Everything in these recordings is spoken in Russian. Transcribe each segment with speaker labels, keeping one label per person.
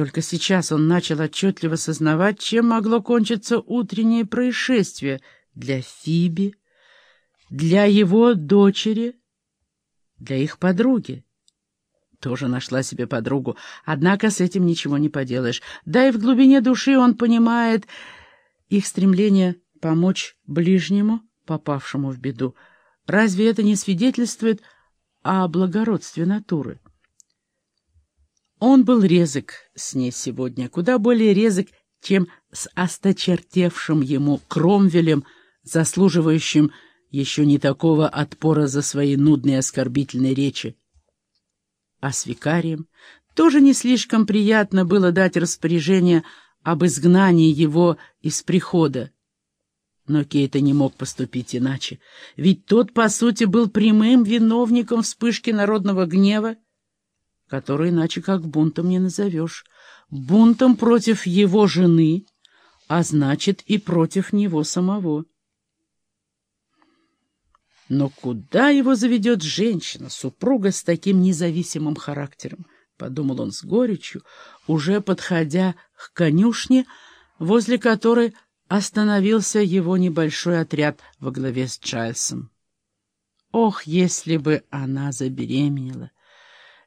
Speaker 1: Только сейчас он начал отчетливо сознавать, чем могло кончиться утреннее происшествие для Фиби, для его дочери, для их подруги. Тоже нашла себе подругу, однако с этим ничего не поделаешь. Да и в глубине души он понимает их стремление помочь ближнему, попавшему в беду. Разве это не свидетельствует о благородстве натуры? Он был резок с ней сегодня, куда более резок, чем с осточертевшим ему Кромвелем, заслуживающим еще не такого отпора за свои нудные оскорбительные речи. А с викарием тоже не слишком приятно было дать распоряжение об изгнании его из прихода. Но Кейта не мог поступить иначе, ведь тот, по сути, был прямым виновником вспышки народного гнева, который иначе как бунтом не назовешь. Бунтом против его жены, а значит и против него самого. Но куда его заведет женщина, супруга с таким независимым характером? — подумал он с горечью, уже подходя к конюшне, возле которой остановился его небольшой отряд во главе с Джайлсом. Ох, если бы она забеременела!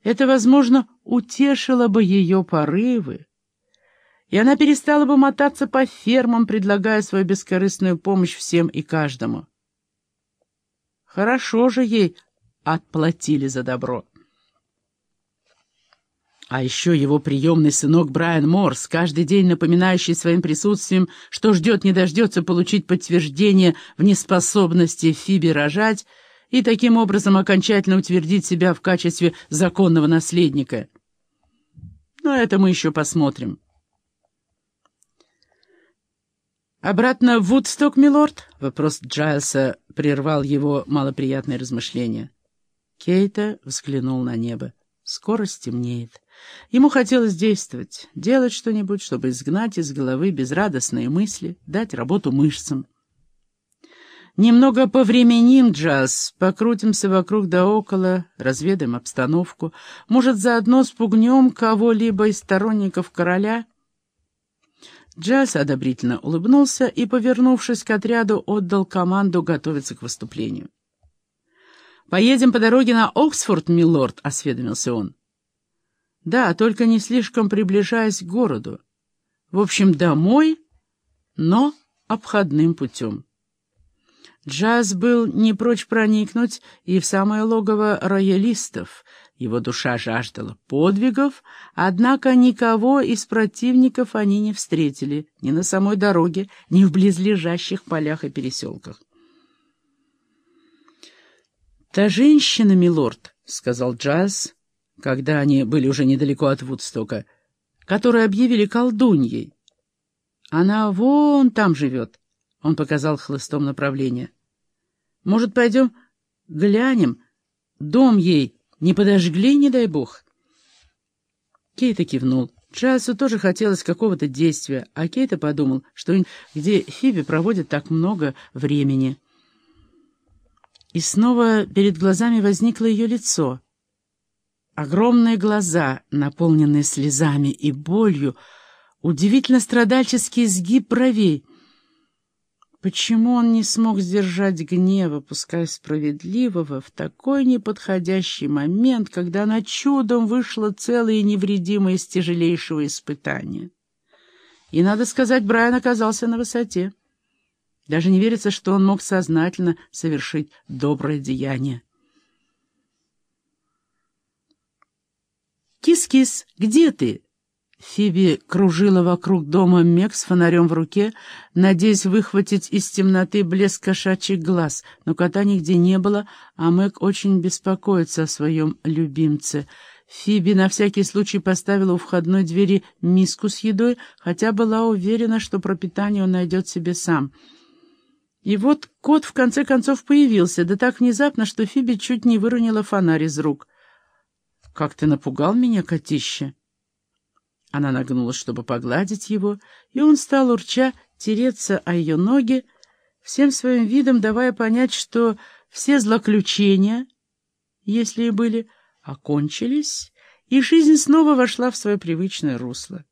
Speaker 1: Это, возможно, утешило бы ее порывы, и она перестала бы мотаться по фермам, предлагая свою бескорыстную помощь всем и каждому. Хорошо же ей отплатили за добро. А еще его приемный сынок Брайан Морс, каждый день напоминающий своим присутствием, что ждет не дождется получить подтверждение в неспособности Фиби рожать, и таким образом окончательно утвердить себя в качестве законного наследника. Но это мы еще посмотрим. «Обратно в Вудсток, милорд?» — вопрос Джайлса прервал его малоприятные размышления. Кейта взглянул на небо. Скоро стемнеет. Ему хотелось действовать, делать что-нибудь, чтобы изгнать из головы безрадостные мысли, дать работу мышцам. Немного повременим, Джаз, покрутимся вокруг да около, разведаем обстановку. Может, заодно спугнем кого-либо из сторонников короля?» Джаз одобрительно улыбнулся и, повернувшись к отряду, отдал команду готовиться к выступлению. «Поедем по дороге на Оксфорд, милорд», — осведомился он. «Да, только не слишком приближаясь к городу. В общем, домой, но обходным путем». Джаз был не прочь проникнуть и в самое логово роялистов. Его душа жаждала подвигов, однако никого из противников они не встретили ни на самой дороге, ни в близлежащих полях и переселках. «Та женщина, милорд», — сказал Джаз, когда они были уже недалеко от Вудстока, которую объявили колдуньей. «Она вон там живет». Он показал хлыстом направление. «Может, пойдем глянем? Дом ей не подожгли, не дай бог?» Кейта кивнул. Чарльзу тоже хотелось какого-то действия, а Кейта подумал, что где Фиби проводит так много времени. И снова перед глазами возникло ее лицо. Огромные глаза, наполненные слезами и болью, удивительно страдальческий изгиб бровей — Почему он не смог сдержать гнева, пускай справедливого, в такой неподходящий момент, когда она чудом вышла целой и невредимой из тяжелейшего испытания? И, надо сказать, Брайан оказался на высоте. Даже не верится, что он мог сознательно совершить доброе деяние. «Кис-кис, где ты?» Фиби кружила вокруг дома Мек с фонарем в руке, надеясь выхватить из темноты блеск кошачьих глаз, но кота нигде не было, а Мэг очень беспокоится о своем любимце. Фиби на всякий случай поставила у входной двери миску с едой, хотя была уверена, что пропитание он найдет себе сам. И вот кот в конце концов появился, да так внезапно, что Фиби чуть не выронила фонарь из рук. «Как ты напугал меня, котище!» Она нагнулась, чтобы погладить его, и он стал, урча, тереться о ее ноги, всем своим видом давая понять, что все злоключения, если и были, окончились, и жизнь снова вошла в свое привычное русло.